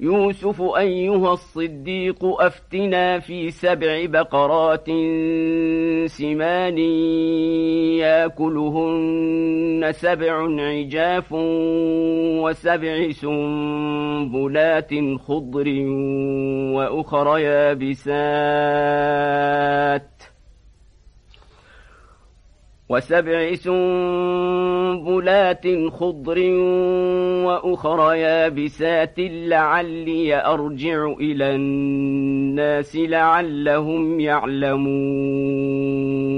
يوسف أيها الصديق أفتنا في سبع بقرات سمان ياكلهن سبع عجاف وسبع سنبلات خضر وأخر يابسات. وسبع سنبلات خضر وأخر يابسات لعلي أرجع إلى الناس لعلهم يعلمون.